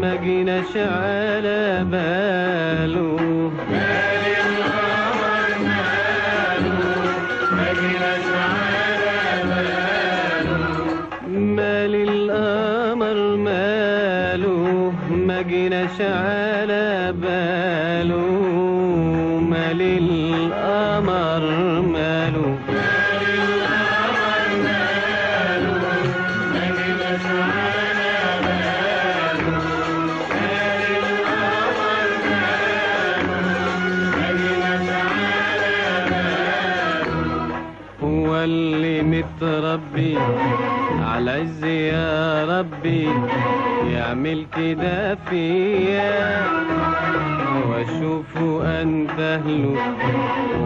ما جيناش على باله مالي القمر ماله على باله. مال القمر ماله ما جيناش على باله. مال القمر ماله. متربي على عز يا ربي يعمل كده فيا. واشوفه انتهله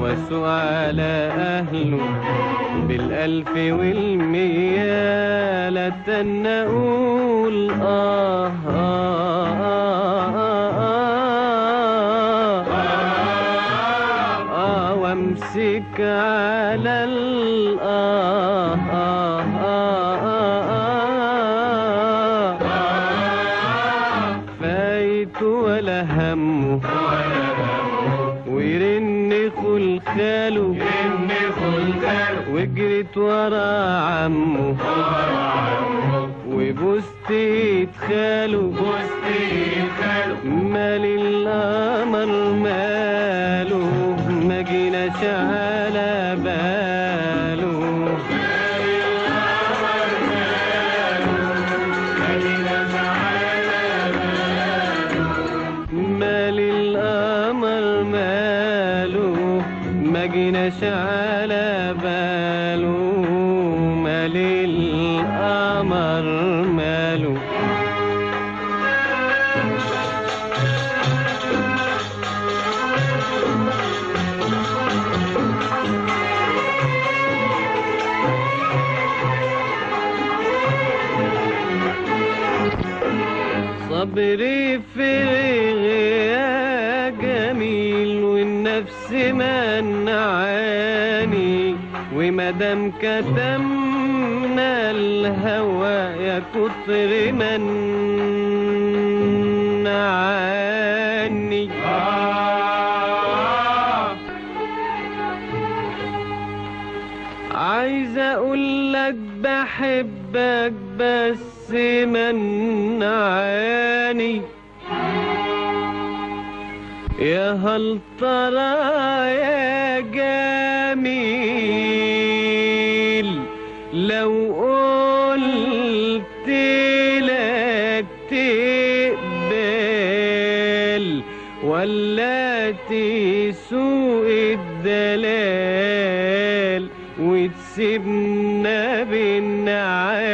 وأسوء على أهله بالألف والمية لا تنى أقول آه, آه, آه, آه, وامسك على الآه آه آه آه آه فايت ولا همه ويرن خلخاله وجريت ورا عمه وبوست خاله مال جيناش على باله مال القمر ماله صبري فرغ يا جميل والنفس منعاني ومدام كتمنا الهوى يا كتر منعاني عايز أقول لك بحبك بس منعاني يا هل ترى يا جميل؟ لو قلت لك تقبل ولا تسوق الدلال وتسيبنا بالنعاني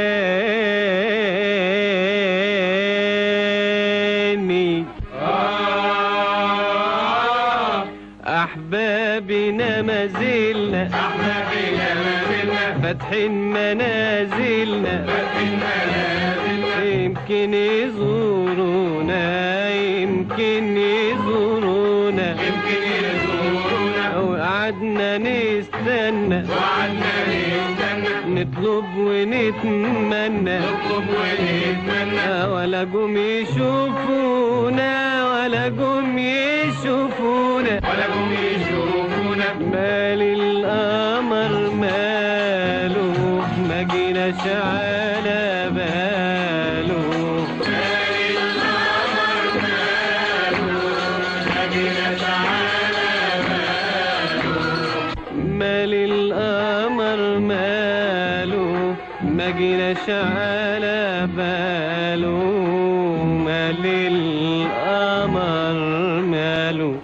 أحبابنا ما زلنا. إحنا فينا ما زلنا. فاتحين منازلنا. فاتحين منازلنا. يمكن يزورونا يمكن يزورونا يمكن يزورونا أو قعدنا نستنى. وعدنا نستنى. نطلب ونتمنى. نطلب ونتمنى. ولا جم يشوفونا ولا جم يشوفونا. ولا جم يشوفونا مال القمر ماله ما جيناش على باله مالي القمر ماله ما جيناش على باله مال القمر ماله مجنى على باله مال القمر ماله